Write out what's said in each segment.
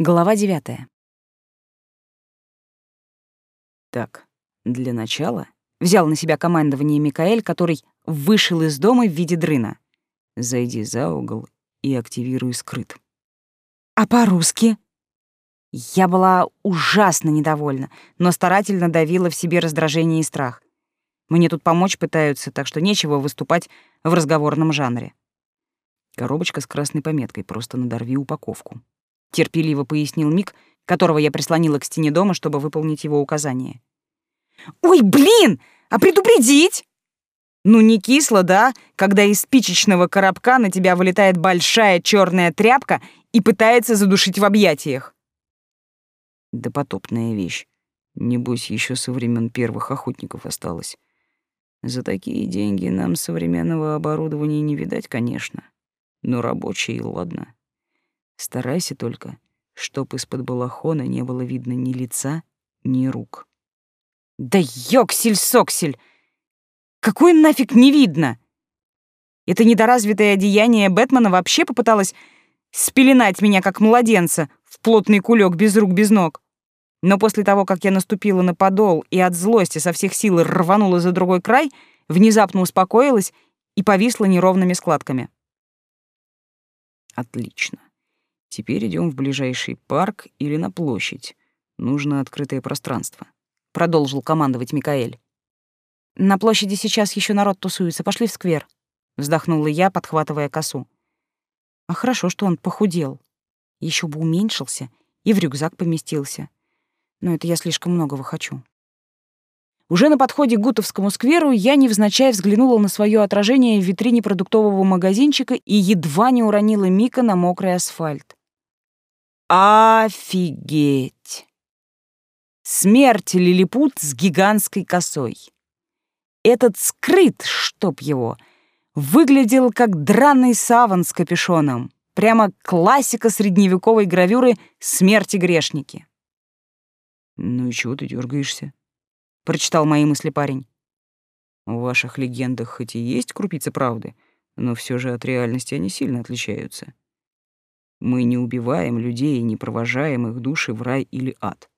Глава девятая. Так, для начала взял на себя командование Микаэль, который вышел из дома в виде дрына. Зайди за угол и активируй скрыт. А по-русски? Я была ужасно недовольна, но старательно давила в себе раздражение и страх. Мне тут помочь пытаются, так что нечего выступать в разговорном жанре. Коробочка с красной пометкой, просто надорви упаковку терпеливо пояснил Мик, которого я прислонила к стене дома, чтобы выполнить его указание. Ой, блин, а предупредить? Ну не кисло, да, когда из спичечного коробка на тебя вылетает большая черная тряпка и пытается задушить в объятиях. Да потопная вещь. Небось, еще со времен первых охотников осталось. За такие деньги нам современного оборудования не видать, конечно. Но рабочие, ладно. Старайся только, чтоб из-под балахона не было видно ни лица, ни рук. Да ёксель-соксель! Какой нафиг не видно? Это недоразвитое одеяние Бэтмена вообще попыталось спеленать меня как младенца в плотный кулек без рук, без ног. Но после того, как я наступила на подол и от злости со всех сил рванула за другой край, внезапно успокоилась и повисла неровными складками. Отлично. Теперь идем в ближайший парк или на площадь. Нужно открытое пространство. Продолжил командовать Микаэль. На площади сейчас еще народ тусуется. Пошли в сквер. Вздохнула я, подхватывая косу. А хорошо, что он похудел. Еще бы уменьшился и в рюкзак поместился. Но это я слишком многого хочу. Уже на подходе к Гутовскому скверу я невзначай взглянула на свое отражение в витрине продуктового магазинчика и едва не уронила Мика на мокрый асфальт. Офигеть! Смерть лилипут с гигантской косой. Этот скрыт, чтоб его, выглядел как драный саван с капюшоном. Прямо классика средневековой гравюры «Смерти грешники». «Ну и чего ты дергаешься? прочитал мои мысли парень. В ваших легендах хоть и есть крупицы правды, но все же от реальности они сильно отличаются. Мы не убиваем людей и не провожаем их души в рай или ад.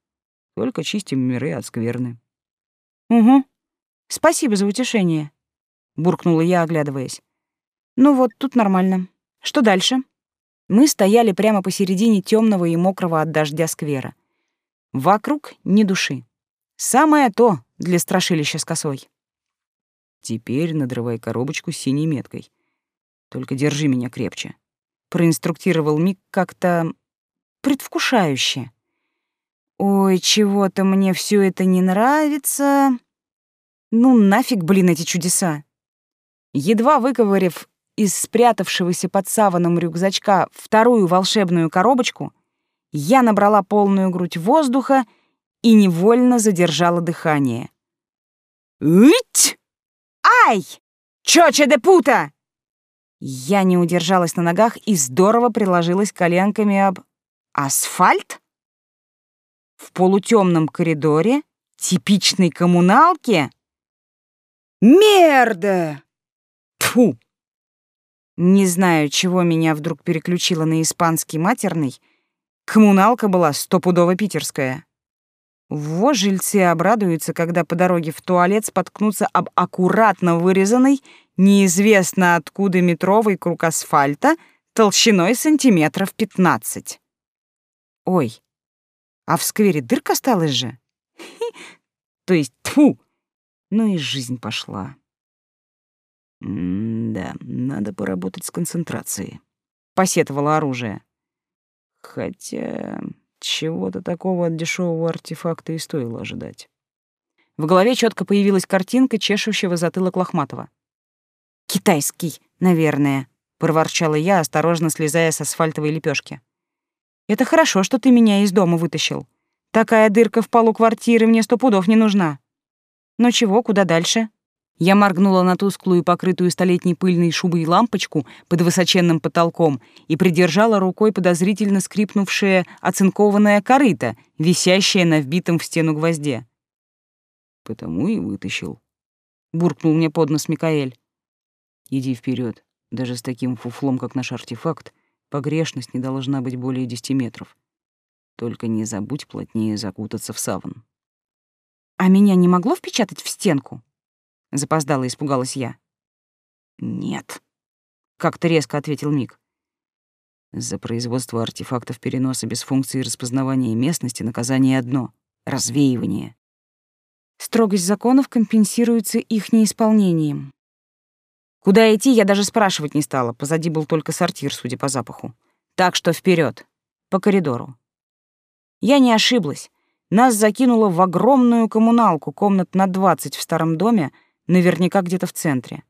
Только чистим миры от скверны. Угу. Спасибо за утешение, буркнула я, оглядываясь. Ну вот, тут нормально. Что дальше? Мы стояли прямо посередине темного и мокрого от дождя сквера. Вокруг ни души. Самое то для страшилища с косой. Теперь надрывай коробочку с синей меткой. Только держи меня крепче проинструктировал Мик как-то предвкушающе. Ой, чего-то мне все это не нравится. Ну нафиг, блин, эти чудеса. Едва выковырив из спрятавшегося под саваном рюкзачка вторую волшебную коробочку, я набрала полную грудь воздуха и невольно задержала дыхание. «Ить! Ай! Чоча де пута!» Я не удержалась на ногах и здорово приложилась коленками об асфальт. В полутемном коридоре типичной коммуналки. Мерда! Тфу! Не знаю, чего меня вдруг переключило на испанский матерный. Коммуналка была стопудово питерская. Во жильцы обрадуются, когда по дороге в туалет споткнутся об аккуратно вырезанный неизвестно откуда метровый круг асфальта толщиной сантиметров пятнадцать. Ой, а в сквере дырка осталась же? То есть, тьфу! Ну и жизнь пошла. «Да, надо поработать с концентрацией», — посетовало оружие. «Хотя чего-то такого от дешевого артефакта и стоило ожидать». В голове четко появилась картинка чешущего затылок Лохматова. «Китайский, наверное», — проворчала я, осторожно слезая с асфальтовой лепешки. «Это хорошо, что ты меня из дома вытащил. Такая дырка в полу квартиры мне сто пудов не нужна. Но чего, куда дальше?» Я моргнула на тусклую, покрытую столетней пыльной шубой лампочку под высоченным потолком и придержала рукой подозрительно скрипнувшее оцинкованное корыто, висящее на вбитом в стену гвозде. «Потому и вытащил», — буркнул мне под нос Микаэль. Иди вперед. Даже с таким фуфлом, как наш артефакт, погрешность не должна быть более десяти метров. Только не забудь плотнее закутаться в саван. А меня не могло впечатать в стенку? Запоздала испугалась я. Нет, как-то резко ответил Мик. За производство артефактов переноса без функции распознавания местности наказание одно — развеивание. Строгость законов компенсируется их неисполнением. Куда идти, я даже спрашивать не стала. Позади был только сортир, судя по запаху. Так что вперед, по коридору. Я не ошиблась. Нас закинуло в огромную коммуналку, комнат на 20 в старом доме, наверняка где-то в центре.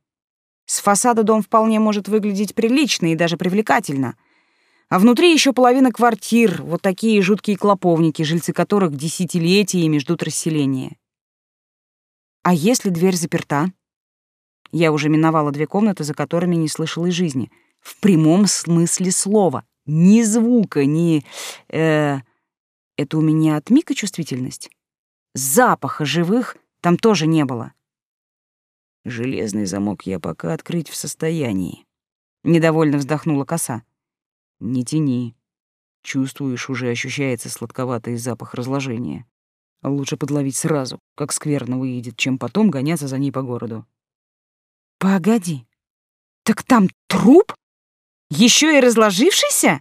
С фасада дом вполне может выглядеть прилично и даже привлекательно. А внутри еще половина квартир, вот такие жуткие клоповники, жильцы которых десятилетиями ждут расселения. А если дверь заперта? Я уже миновала две комнаты, за которыми не слышала и жизни. В прямом смысле слова. Ни звука, ни... Э, это у меня от Мика чувствительность? Запаха живых там тоже не было. Железный замок я пока открыть в состоянии. Недовольно вздохнула коса. Не тяни. Чувствуешь, уже ощущается сладковатый запах разложения. Лучше подловить сразу, как скверно выйдет, чем потом гоняться за ней по городу. Погоди. Так там труп? Еще и разложившийся?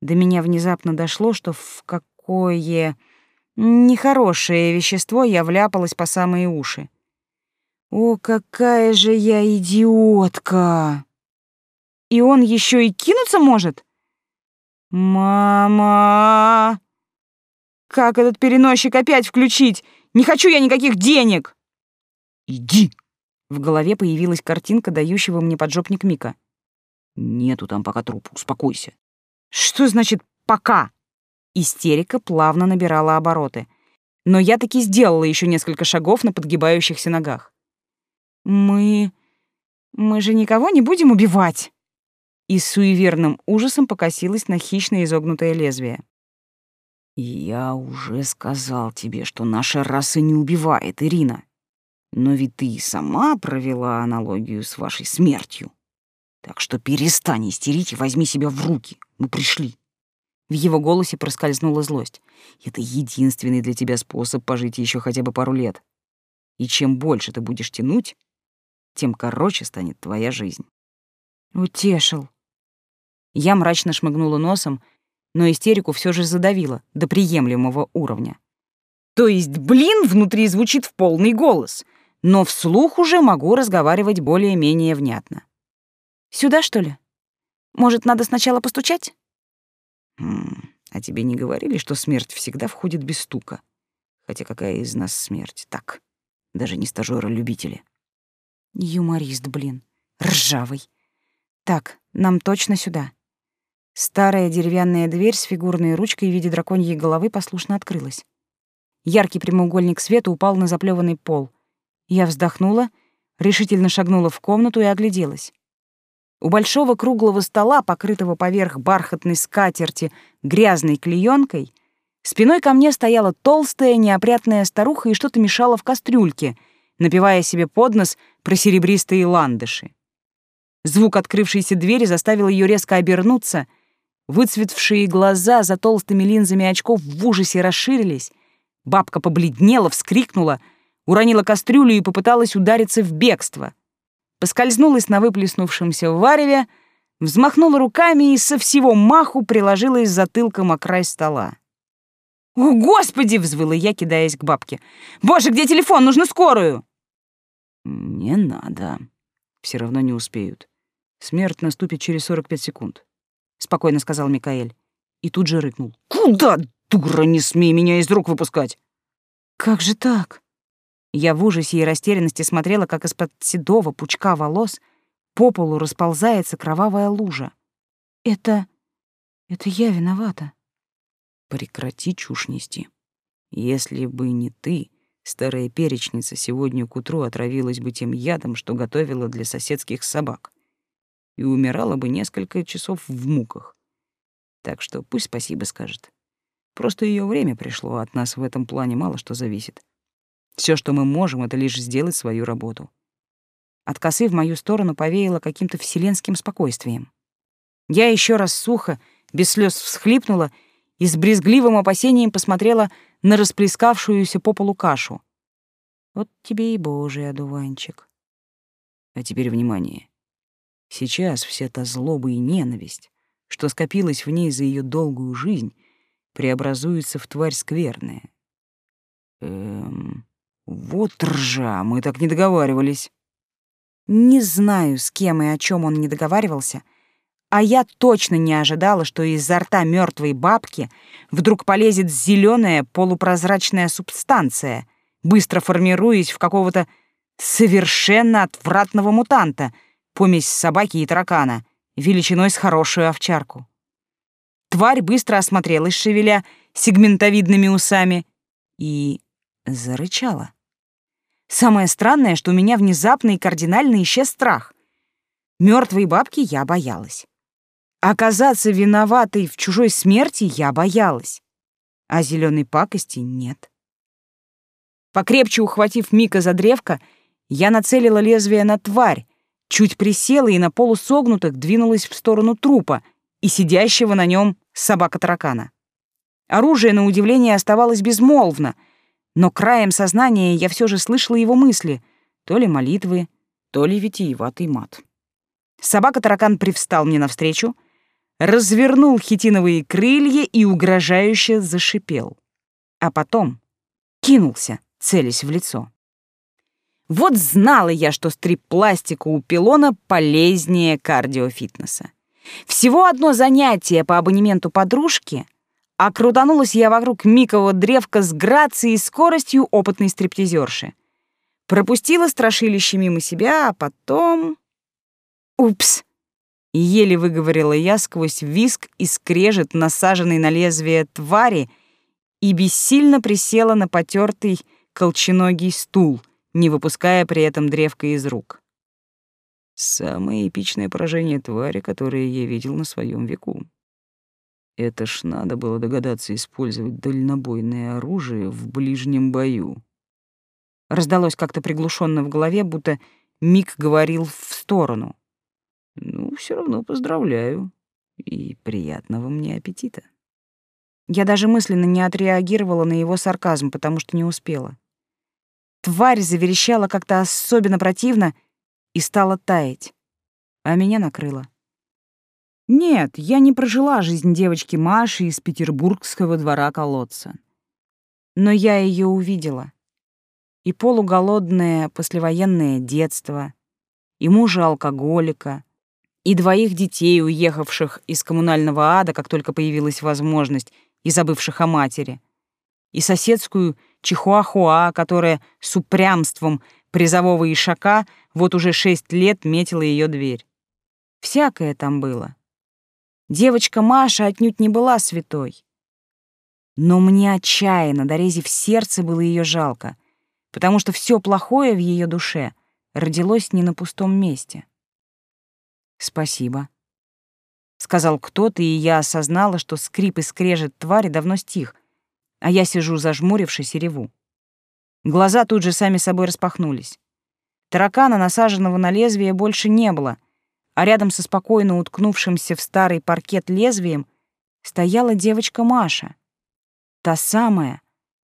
До меня внезапно дошло, что в какое нехорошее вещество я вляпалась по самые уши. О, какая же я идиотка! И он еще и кинуться может? Мама! Как этот переносчик опять включить? Не хочу я никаких денег! Иди! В голове появилась картинка дающего мне поджопник Мика. Нету там пока трупа, успокойся. Что значит «пока»? Истерика плавно набирала обороты. Но я таки сделала еще несколько шагов на подгибающихся ногах. «Мы... мы же никого не будем убивать!» И с суеверным ужасом покосилась на хищно изогнутое лезвие. «Я уже сказал тебе, что наша раса не убивает, Ирина. Но ведь ты и сама провела аналогию с вашей смертью. Так что перестань истерить и возьми себя в руки. Мы пришли. В его голосе проскользнула злость. Это единственный для тебя способ пожить еще хотя бы пару лет. И чем больше ты будешь тянуть, тем короче станет твоя жизнь. Утешил. Я мрачно шмыгнула носом, но истерику все же задавила до приемлемого уровня. То есть, блин, внутри звучит в полный голос — но вслух уже могу разговаривать более-менее внятно. «Сюда, что ли? Может, надо сначала постучать?» «Хм, а тебе не говорили, что смерть всегда входит без стука? Хотя какая из нас смерть? Так, даже не стажёры-любители». Юморист, блин, ржавый. Так, нам точно сюда. Старая деревянная дверь с фигурной ручкой в виде драконьей головы послушно открылась. Яркий прямоугольник света упал на заплеванный пол — я вздохнула, решительно шагнула в комнату и огляделась. У большого круглого стола, покрытого поверх бархатной скатерти грязной клеенкой, спиной ко мне стояла толстая, неопрятная старуха и что-то мешала в кастрюльке, напивая себе под нос про серебристые ландыши. Звук открывшейся двери заставил ее резко обернуться. Выцветшие глаза за толстыми линзами очков в ужасе расширились. Бабка побледнела, вскрикнула — уронила кастрюлю и попыталась удариться в бегство. Поскользнулась на выплеснувшемся вареве, взмахнула руками и со всего маху приложилась затылком о край стола. «О, Господи!» — взвыла я, кидаясь к бабке. «Боже, где телефон? Нужно скорую!» «Не надо. Все равно не успеют. Смерть наступит через 45 секунд», — спокойно сказал Микаэль. И тут же рыкнул. «Куда, дура, не смей меня из рук выпускать!» «Как же так?» Я в ужасе и растерянности смотрела, как из-под седого пучка волос по полу расползается кровавая лужа. Это... это я виновата. Прекрати чушь нести. Если бы не ты, старая перечница сегодня к утру отравилась бы тем ядом, что готовила для соседских собак, и умирала бы несколько часов в муках. Так что пусть спасибо скажет. Просто ее время пришло, а от нас в этом плане мало что зависит. Все, что мы можем, это лишь сделать свою работу. От косы в мою сторону повеяло каким-то вселенским спокойствием. Я еще раз сухо, без слез всхлипнула и с брезгливым опасением посмотрела на расплескавшуюся по полу кашу. Вот тебе и божий одуванчик. А теперь внимание. Сейчас вся та злоба и ненависть, что скопилась в ней за ее долгую жизнь, преобразуется в тварь скверная. Эм, вот ржа, мы так не договаривались. Не знаю, с кем и о чем он не договаривался, а я точно не ожидала, что изо рта мертвой бабки вдруг полезет зеленая полупрозрачная субстанция, быстро формируясь в какого-то совершенно отвратного мутанта, помесь собаки и таракана, величиной с хорошую овчарку. Тварь быстро осмотрелась, шевеля сегментовидными усами, и зарычала. Самое странное, что у меня внезапно и кардинально исчез страх. Мертвой бабки я боялась. Оказаться виноватой в чужой смерти я боялась. А зеленой пакости нет. Покрепче ухватив Мика за древко, я нацелила лезвие на тварь, чуть присела и на полусогнутых двинулась в сторону трупа и сидящего на нем собака-таракана. Оружие, на удивление, оставалось безмолвно, но краем сознания я все же слышала его мысли, то ли молитвы, то ли витиеватый мат. Собака-таракан привстал мне навстречу, развернул хитиновые крылья и угрожающе зашипел. А потом кинулся, целясь в лицо. Вот знала я, что стрип-пластика у пилона полезнее кардиофитнеса. Всего одно занятие по абонементу подружки, а крутанулась я вокруг микового древка с грацией и скоростью опытной стриптизерши. Пропустила страшилище мимо себя, а потом... Упс! Еле выговорила я сквозь виск и скрежет, насаженный на лезвие твари, и бессильно присела на потертый колченогий стул, не выпуская при этом древка из рук. Самое эпичное поражение твари, которое я видел на своем веку. Это ж надо было догадаться использовать дальнобойное оружие в ближнем бою. Раздалось как-то приглушенно в голове, будто Мик говорил в сторону. Ну, все равно поздравляю. И приятного мне аппетита. Я даже мысленно не отреагировала на его сарказм, потому что не успела. Тварь заверещала как-то особенно противно — и стала таять, а меня накрыло. Нет, я не прожила жизнь девочки Маши из петербургского двора колодца. Но я ее увидела. И полуголодное послевоенное детство, и мужа-алкоголика, и двоих детей, уехавших из коммунального ада, как только появилась возможность, и забывших о матери, и соседскую чихуахуа, которая с упрямством призового ишака вот уже шесть лет метила ее дверь. Всякое там было. Девочка Маша отнюдь не была святой. Но мне отчаянно, дорезив сердце, было ее жалко, потому что все плохое в ее душе родилось не на пустом месте. «Спасибо», — сказал кто-то, и я осознала, что скрип и скрежет твари давно стих, а я сижу зажмурившись и реву. Глаза тут же сами собой распахнулись. Таракана, насаженного на лезвие, больше не было, а рядом со спокойно уткнувшимся в старый паркет лезвием стояла девочка Маша. Та самая,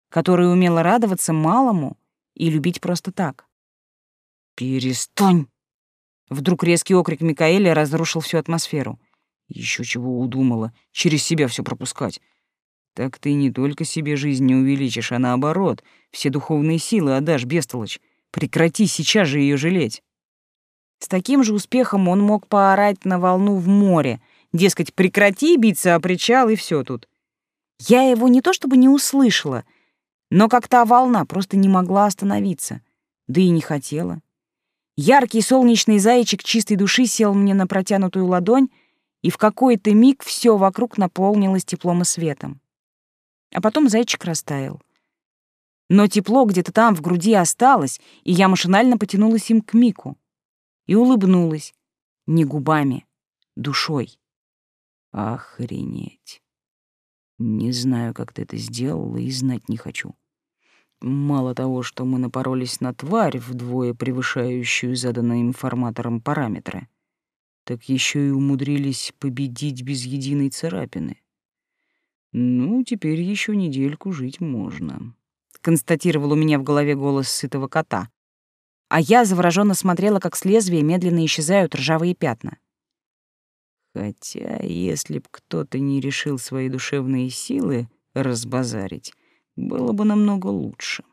которая умела радоваться малому и любить просто так. «Перестань!» Вдруг резкий окрик Микаэля разрушил всю атмосферу. Еще чего удумала, через себя все пропускать. Так ты не только себе жизнь не увеличишь, а наоборот, все духовные силы отдашь, бестолочь. Прекрати сейчас же ее жалеть. С таким же успехом он мог поорать на волну в море, дескать, прекрати биться о причал и все тут. Я его не то чтобы не услышала, но как та волна просто не могла остановиться, да и не хотела. Яркий солнечный зайчик чистой души сел мне на протянутую ладонь, и в какой-то миг все вокруг наполнилось теплом и светом а потом зайчик растаял. Но тепло где-то там в груди осталось, и я машинально потянулась им к Мику. И улыбнулась. Не губами, душой. Охренеть. Не знаю, как ты это сделала, и знать не хочу. Мало того, что мы напоролись на тварь, вдвое превышающую заданные информатором параметры, так еще и умудрились победить без единой царапины. Ну, теперь еще недельку жить можно, констатировал у меня в голове голос сытого кота. А я завороженно смотрела, как с лезвия медленно исчезают ржавые пятна. Хотя, если б кто-то не решил свои душевные силы разбазарить, было бы намного лучше.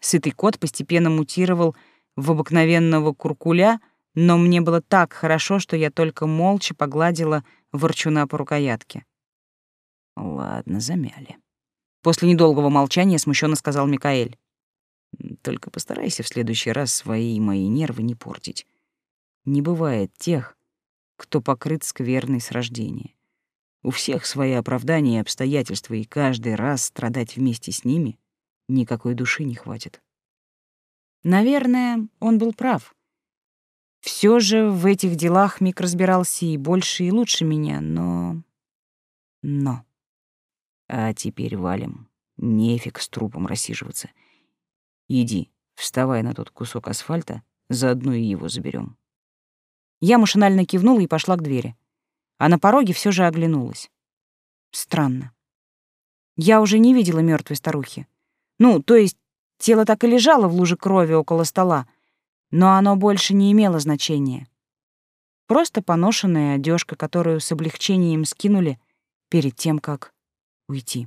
Сытый кот постепенно мутировал в обыкновенного куркуля, но мне было так хорошо, что я только молча погладила ворчуна по рукоятке. Ладно, замяли. После недолгого молчания смущенно сказал Микаэль. Только постарайся в следующий раз свои и мои нервы не портить. Не бывает тех, кто покрыт скверной с рождения. У всех свои оправдания и обстоятельства, и каждый раз страдать вместе с ними никакой души не хватит. Наверное, он был прав. Все же в этих делах Мик разбирался и больше, и лучше меня, но... Но... А теперь валим. Нефиг с трупом рассиживаться. Иди, вставай на тот кусок асфальта, заодно и его заберем. Я машинально кивнула и пошла к двери. А на пороге все же оглянулась. Странно. Я уже не видела мертвой старухи. Ну, то есть тело так и лежало в луже крови около стола, но оно больше не имело значения. Просто поношенная одежка, которую с облегчением скинули перед тем, как уйти.